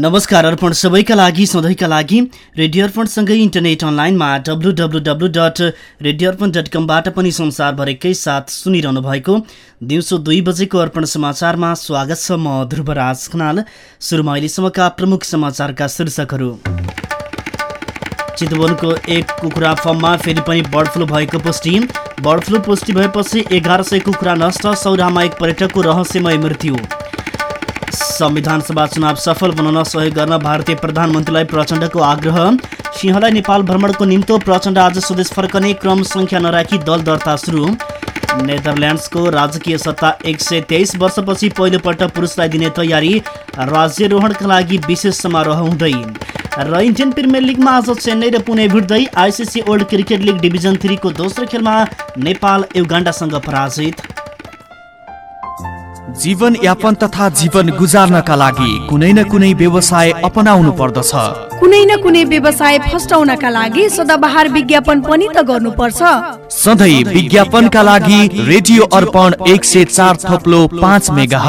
नमस्कार अर्पण सबैका लागि सधैँका लागि रेडियो अर्पणसँगै इन्टरनेट अनलाइनमा W W W dot radio Arpan dot कमबाट पनि संसारभरिकै साथ सुनिरहनु भएको दिउँसो दुई बजेको अर्पण समाचारमा स्वागत छ म ध्रुवराज खनाल। सुरुमा अहिलेसम्मका प्रमुख समाचारका शीर्षकहरू। चितवनको एक कुखुरा फर्ममा फेरि पनि बर्ड फ्लू भएको पुष्टि। बर्ड फ्लू पुष्टि भएपछि एघार सय कुखुरा नष्ट सौरामा एक पर्यटकको रहस्यमय मृत्यु। संविधान सभा चुनाव सफल बनाउन सहयोग गर्न भारतीय प्रधानमन्त्रीलाई प्रचण्डको आग्रह। सिंहलाई नेपाल भ्रमणको निम्तो प्रचण्ड आज स्वदेश फर्कने क्रम सङ्ख्या नराखी दल दर्ता सुरु। नेदरल्यान्ड्सको राजकीय सत्ता एक सय तेइस वर्षपछि पहिलोपल्ट पुरुषलाई दिने तयारी राज्यरोहणका लागि विशेष समारोह हुँदै। र इन्डियन प्रिमियर लिगमा आज चेन्नई र Pune भिड्दै ICC world cricket league division थ्रीको दोस्रो खेलमा नेपाल युगाण्डासँग पराजित। जीवन यापन तथा जीवन गुजार्नका लागि कुनै न कुनै व्यवसाय अपनाउनु पर्दछ। कुनै न कुनै व्यवसाय फस्टाउनका लागि सदाबहार विज्ञापन पनि त गर्नुपर्छ। सधैँ विज्ञापनका लागि रेडियो अर्पण एक सय चार थप्लो पाँच मेगा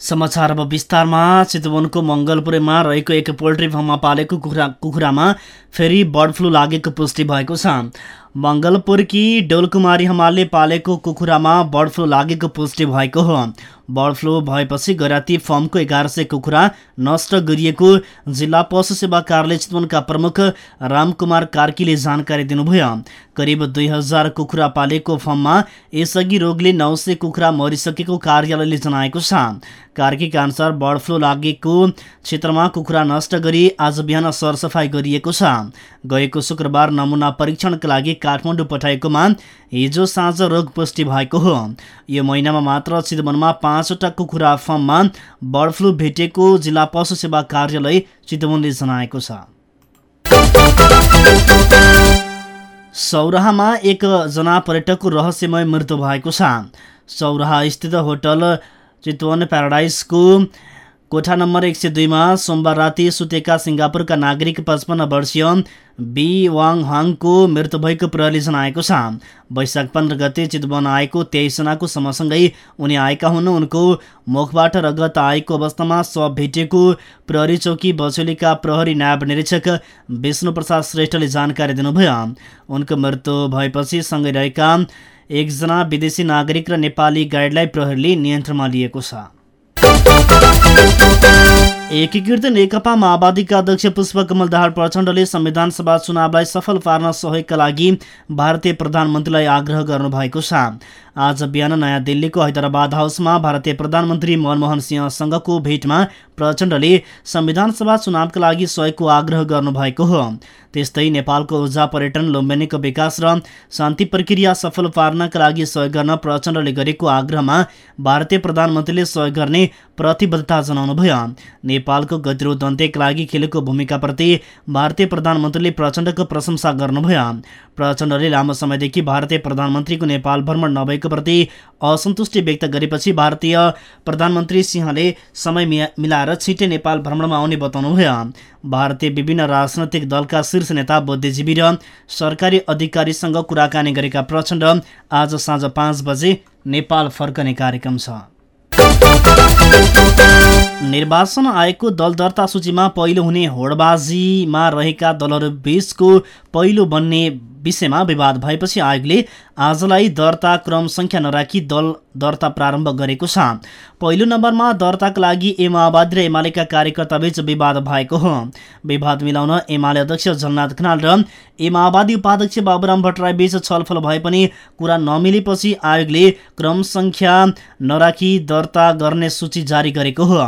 समाचार अब विस्तारमा चितवनको मङ्गलपुरेमा रहेको एक पोल्ट्री फार्ममा पालेको कुखुरा कुखुरामा फेरि बर्ड फ्लू लागेको पुष्टि भएको छ। मङ्गलपुरकी डोलकुमारी हमालले पालेको कुखुरामा बर्ड फ्लू लागेको पुष्टि भएको हो बर्ड फ्लू भएपछि गैराती फर्मको एघार सय कुखुरा नष्ट गरिएको जिल्ला पशु सेवा कार्यालय चितवनका प्रमुख रामकुमार कार्कीले जानकारी दिनुभयो करिब दुई हजार कुखुरा पालेको फर्ममा यसअघि रोगले नौ सय कुखुरा मरिसकेको कार्यालयले जनाएको छ। कार्कीका अनुसार बर्ड फ्लू लागेको क्षेत्रमा कुखुरा नष्ट गरी आज बिहान सरसफाइ गरिएको छ। गएको शुक्रबार नमुना परीक्षणका लागि काठमाडौँ पठाएकोमा हिजो साँझ रोग पुष्टि भएको हो। यो महिनामा मात्र चितवनमा पाँचवटा कुखुरा फार्ममा बर्ड फ्लू भेटेको जिल्ला पशु सेवा कार्यालय चितवनले जनाएको छ। सौराहामा एकजना पर्यटकको रहस्यमय मृत्यु भएको छ। सौराहा स्थित होटल चितवन प्याराडाइसको कोठा नम्बर एक सय दुईमा सोमबार राति सुतेका सिङ्गापुरका नागरिक पचपन्न वर्षीय बी वाङ हाङको मृत्यु भएको प्रहरीले जनाएको छ। वैशाख पन्ध्र गते चितवन आएको तेइसजनाको समूहसँगै उनी आएका हुन्। उनको मुखबाट रगत आएको अवस्थामा शव भेटिएको प्रहरी चौकी बचौलीका प्रहरी नायब निरीक्षक विष्णु प्रसाद श्रेष्ठले जानकारी दिनुभयो। उनको मृत्यु भएपछि सँगै रहेका एकजना विदेशी नागरिक र नेपाली गाइडलाई प्रहरीले नियन्त्रणमा लिएको छ। एकीकृत नेकपा माओवादीका अध्यक्ष पुष्पकमल दाहाल प्रचण्डले संविधान सभा चुनावलाई सफल पार्न सहयोगका लागि भारतीय प्रधानमन्त्रीलाई आग्रह गर्नुभएको छ। आज बिहान नयाँ दिल्लीको हैदराबाद हाउसमा भारतीय प्रधानमन्त्री मनमोहन सिंहसँगको भेटमा प्रचण्डले संविधान सभा चुनावका लागि सहयोगको आग्रह गर्नुभएको हो। त्यस्तै नेपालको ऊर्जा पर्यटन लुम्बिनीको विकास र शान्ति प्रक्रिया सफल पार्नका लागि सहयोग गर्न प्रचण्डले गरेको आग्रहमा भारतीय प्रधानमन्त्रीले सहयोग गर्ने प्रतिबद्धता जनाउनुभयो। नेपालको गतिरोध अन्त्यका लागि खेलेको भूमिकाप्रति भारतीय प्रधानमन्त्रीले प्रचण्डको प्रशंसा गर्नुभयो। प्रचण्डले लामो समयदेखि भारतीय प्रधानमन्त्रीको नेपाल भ्रमण नभएको प्रति असन्तुष्टि व्यक्त गरेपछि भारतीय प्रधानमन्त्री सिंहले समय मिलाएर छिट्टै नेपाल भ्रमणमा आउने बताउनुभयो। भारतीय विभिन्न राजनैतिक दलका शीर्ष नेता बुद्धिजीवी र सरकारी अधिकारीसँग कुराकानी गरेका प्रचण्ड आज साँझ पाँच बजे नेपाल फर्कने कार्यक्रम छ। निर्वाचन आयोगको दल दर्ता सूचीमा पहिलो हुने होडबाजीमा रहेका दलहरू बीचको पहिलो बन्ने विषयमा विवाद भएपछि आयोगले आजलाई दर्ता क्रम सङ्ख्या नराखी दल दर्ता प्रारम्भ गरेको छ। पहिलो नम्बरमा दर्ताका लागि ए माओवादी र एमालेका कार्यकर्ताबीच विवाद भएको हो। विवाद मिलाउन एमाले अध्यक्ष झलनाथ खनाल र ए माओवादी उपाध्यक्ष बाबुराम भट्टराई बीच छलफल भए पनि कुरा नमिलेपछि आयोगले क्रम सङ्ख्या नराखी दर्ता गर्ने सूची जारी गरेको हो।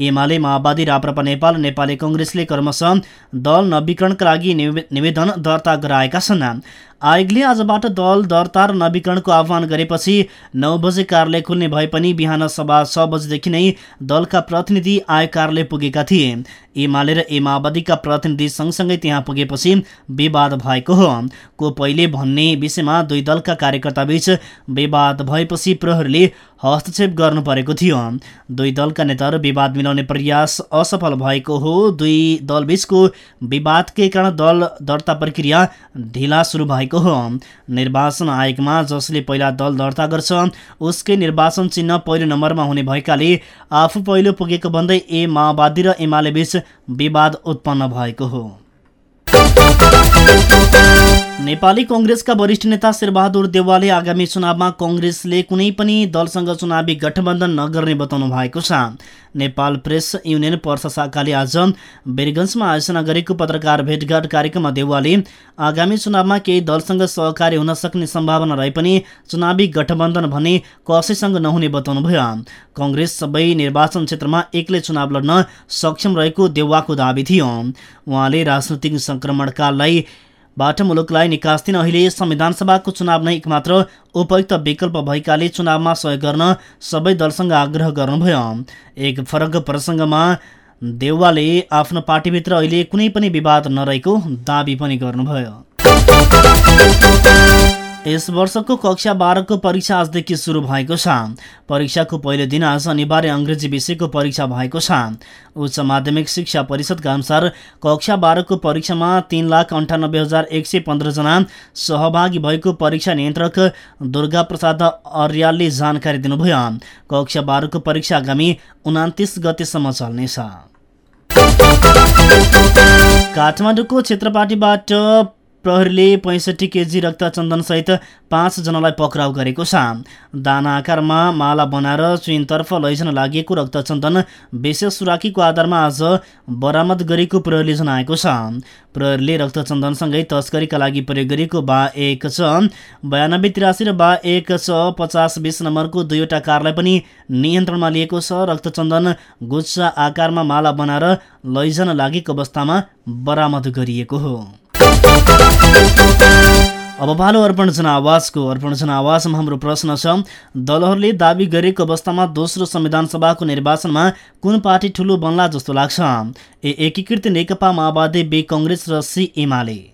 एमाले माओवादी राप्रपा नेपाल नेपाली कङ्ग्रेसले क्रमशः दल नवीकरणका लागि निवेदन दर्ता गराएका छन्। Jahren आयोगले आजबाट दल दर्ता र नवीकरणको आह्वान गरेपछि नौ बजे कार्यालय खुल्ने भए पनि बिहान सभा छ बजेदेखि नै दलका प्रतिनिधि आयोग कार्यालय पुगेका थिए। एमाले र ए माओवादीका प्रतिनिधि सँगसँगै त्यहाँ पुगेपछि विवाद भएको हो। को पहिले भन्ने विषयमा दुई दलका कार्यकर्ताबीच विवाद भएपछि प्रहरीले हस्तक्षेप गर्नु परेको थियो। दुई दलका नेताहरू विवाद मिलाउने प्रयास असफल भएको हो। दुई दलबीचको विवादकै कारण दल दर्ता प्रक्रिया ढिला सुरु भएको हो। निर्वाचन आयोगमा जसले पहिला दल दर्ता गर्छ उसकै निर्वाचन चिन्ह पहिलो नम्बरमा हुने भएकाले आफू पहिलो पुगेको भन्दै ए माओवादी र एमाले बीच विवाद उत्पन्न भएको हो। नेपाली कङ्ग्रेसका वरिष्ठ नेता शेरबहादुर देवालले आगामी चुनावमा कङ्ग्रेसले कुनै पनि दलसँग चुनावी गठबन्धन नगर्ने बताउनु भएको छ। नेपाल प्रेस युनियन पर्सा शाखाले आज बेरगन्जमा आयोजना गरेको पत्रकार भेटघाट कार्यक्रममा देवालले आगामी चुनावमा केही दलसँग सहकारी हुन सक्ने सम्भावना रहे पनि चुनावी गठबन्धन भने कसैसँग नहुने बताउनुभयो। कङ्ग्रेस सबै निर्वाचन क्षेत्रमा एक्लै चुनाव लड्न सक्षम रहेको देवाको दावी थियो। उहाँले राजनैतिक सङ्क्रमणकाललाई बाट मुलुकलाई निकास दिन अहिले संविधान सभाको चुनाव नै एकमात्र उपयुक्त विकल्प भएकाले चुनावमा सहयोग गर्न सबै दलसँग आग्रह गर्नुभयो। एक फरक प्रसङ्गमा देउवाले आफ्नो पार्टीभित्र अहिले कुनै पनि विवाद नरहेको दावी पनि गर्नुभयो। यस वर्षको कक्षा बाह्रको परीक्षा आजदेखि सुरु भएको छ। परीक्षाको पहिलो दिन आज अनिवार्य अङ्ग्रेजी विषयको परीक्षा भएको छ। उच्च माध्यमिक शिक्षा परिषदका अनुसार कक्षा बाह्रको परीक्षामा तिन लाख अन्ठानब्बे हजार एक सय पन्ध्रजना सहभागी भएको परीक्षा नियन्त्रक दुर्गा प्रसाद अर्यालले जानकारी दिनुभयो। कक्षा बाह्रको परीक्षा आगामी उनातिस गतेसम्म चल्नेछ। काठमाडौँको क्षेत्रपाटीबाट प्रहरीले पैँसठी केजी रक्तचन्दनसहित पाँचजनालाई पक्राउ गरेको छ। दाना आकारमा माला बनाएर चुइनतर्फ लैजान लागि रक्तचन्दन विशेष सुराकीको आधारमा आज बरामद गरेको प्रहरीले जनाएको छ। प्रहरीले रक्तचन्दनसँगै तस्करीका लागि प्रयोग गरेको बा एक छ। बयानब्बे तिरासी र बा एक छ पचास बिस नम्बरको दुईवटा कारलाई पनि नियन्त्रणमा लिएको छ। रक्तचन्दन गुच्छा आकारमा माला बनाएर लैजान लागेको अवस्थामा बरामद गरिएको हो। अब पालो अर्पण जनावासको अर्पण जनावासमा हाम्रो प्रश्न छ दलहरूले दावी गरेको अवस्थामा दोस्रो संविधान सभाको निर्वाचनमा कुन पार्टी ठुलो बन्ला जस्तो लाग्छ? ए एकीकृत नेकपा माओवादी बे कङ्ग्रेस र सी एमाले।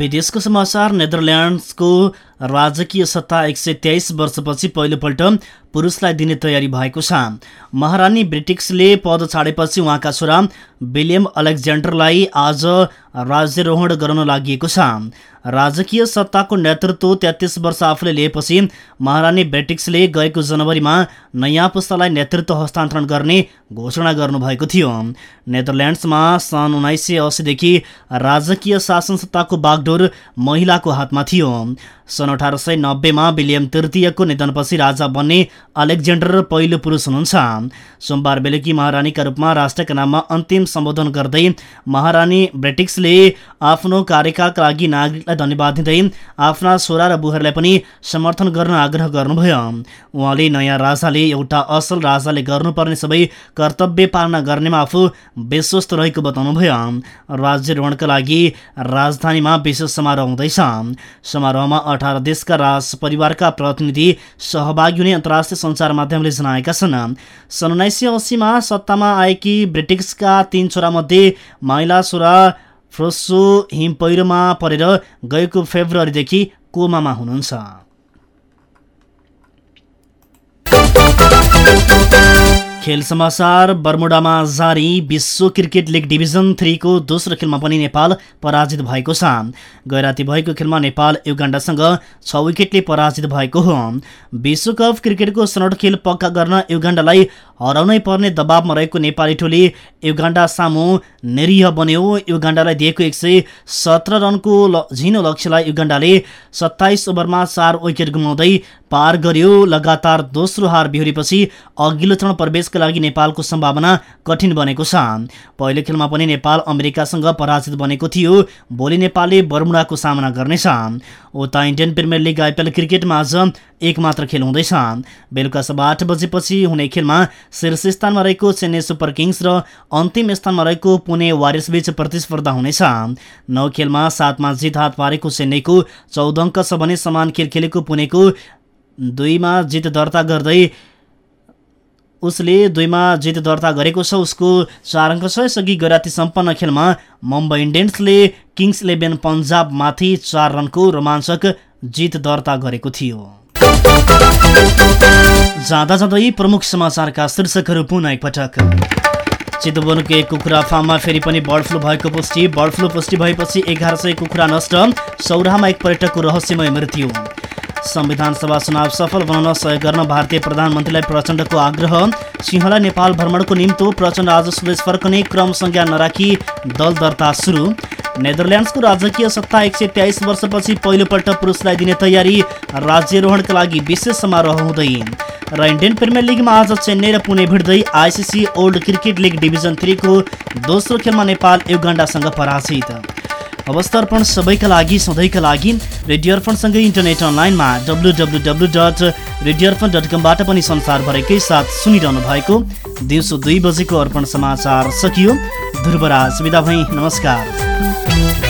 विदेशको समाचार नेदरल्यान्ड्सको राजकीय सत्ता एक सय तेइस वर्षपछि पहिलोपल्ट पुरुषलाई दिने तयारी भएको छ। महारानी ब्रिटिक्सले पद छाडेपछि उहाँका छोरा विलियम अलेक्जेन्डरलाई आज राज्यरोहण गराउन लागि छ। राजकीय सत्ताको नेतृत्व तेत्तिस वर्ष आफूले लिएपछि महारानी ब्रिटिक्सले गएको जनवरीमा नयाँ पुस्तालाई नेतृत्व हस्तान्तरण गर्ने घोषणा गर्नुभएको थियो। नेदरल्यान्ड्समा सन् उन्नाइस सय अस्सीदेखि राजकीय शासन सत्ताको बागडोर महिलाको हातमा थियो। सन् अठार सय नब्बेमा विलियम तृतीयको निधनपछि राजा बन्ने अलेक्जेन्डर पहिलो पुरुष हुनुहुन्छ। सोमबार बेलुकी महारानीका रूपमा राष्ट्रका नाममा अन्तिम सम्बोधन गर्दै महारानी ब्रिटिक्सले आफ्नो कार्यकालका लागि नागरिकलाई धन्यवाद दिँदै आफ्ना छोरा र बुहारीलाई पनि समर्थन गर्न आग्रह गर्नुभयो। उहाँले नयाँ राजाले एउटा असल राजाले गर्नुपर्ने सबै कर्तव्य पालना गर्नेमा आफू विश्वस्त रहेको बताउनुभयो। राज्यरोहणका लागि राजधानीमा विशेष समारोह हुँदैछ। समारोहमा अठार देशका राज परिवारका प्रतिनिधि सहभागी हुने अन्तर्राष्ट्रिय सञ्चार माध्यमले जनाएका छन्। सन् उन्नाइस सय अस्सीमा सत्तामा आएकी ब्रिटिक्सका तीन छोरामध्ये महिला छोरा फ्रोसो हिम पहिरोमा परेर गएको फेब्रुअरीदेखि कोमामा हुनुहुन्छ। खेल समाचार बर्मुडामा जारी विश्व क्रिकेट लिग डिभिजन थ्रीको दोस्रो खेलमा पनि नेपाल पराजित भएको छ। गैराती भएको खेलमा नेपाल युगाण्डासँग छ विकेटले पराजित भएको हो। विश्वकप क्रिकेटको सनौट खेल पक्का गर्न युगाण्डालाई हराउनै पर्ने दबावमा रहेको नेपाली टोली युगाण्डा सामु निरीह बन्यो। युगाण्डालाई दिएको एक सय सत्र रनको झिनो लक्ष्यलाई युगाण्डाले सत्ताइस ओभरमा चार विकेट गुमाउँदै पार गर्यो। लगातार दोस्रो हार बिहोरेपछि अघिल्लो चरण प्रवेशका लागि नेपालको सम्भावना कठिन बनेको छ। पहिलो खेलमा पनि नेपाल अमेरिकासँग पराजित बनेको थियो। भोलि नेपालले बर्मुडाको सामना गर्नेछ। उता इन्डियन प्रिमियर लिग आइपिएल क्रिकेटमा आज एक मात्र खेल हुँदैछ। बेलुका सभा आठ बजेपछि हुने खेलमा शीर्ष स्थानमा रहेको चेन्नई सुपर किङ्स र अन्तिम स्थानमा रहेको पुणे वारियर्सबीच प्रतिस्पर्धा हुनेछ। नौ खेलमा सातमा जित हात पारेको चेन्नईको चौध अङ्क छ भने समान खेल खेलेको पुणेको दुईमा जित दर्ता गर्दै उसले दुईमा जित दर्ता गरेको छ। उसको चार अङ्क छ। यसअघि गैराती सम्पन्न खेलमा मुम्बई इन्डियन्सले किङ्स इलेभेन पन्जाबमाथि चार रनको रोमाञ्चक जित दर्ता गरेको थियो। जाँदा जाँदै प्रमुख समाचारका शीर्षकहरू पुनः एकपटक। चितवनको एक कुखुरा फार्ममा फेरि पनि बर्ड फ्लू भएको पुष्टि। बर्ड फ्लू पुष्टि भएपछि एघार सय कुखुरा नष्ट। सौराहामा एक पर्यटकको रहस्यमय मृत्यु। संविधान सभा चुनाव सफल बनाउन सहयोग गर्न भारतीय प्रधानमन्त्रीलाई प्रचण्डको आग्रह। सिंहलाई नेपाल भ्रमणको निम्तो प्रचण्ड आज स्वदेश फर्कने क्रम संज्ञा नराखी दल दर्ता सुरु। नेदरल्यान्ड्सको राजकीय सत्ता एक सय तेइस वर्षपछि पहिलोपल्ट पुरुषलाई दिने तयारी राज्यरोहणका लागि विशेष समारोह हुँदै। र इन्डियन प्रिमियर लिगमा आज चेन्नई र Pune भिड्दै ICC world cricket league division थ्रीको दोस्रो खेलमा नेपाल युगाण्डासँग पराजित। अवस्था अर्पण सबैका लागि सधैँका लागि रेडियो अर्पणसँगै इन्टरनेट अनलाइनमा W W W dot radio Arpan dot कमबाट पनि संसारभरिकै साथ सुनिरहनु भएको दिउँसो दुई बजेको अर्पण समाचार सकियो। ध्रुवराज विदा भई नमस्कार।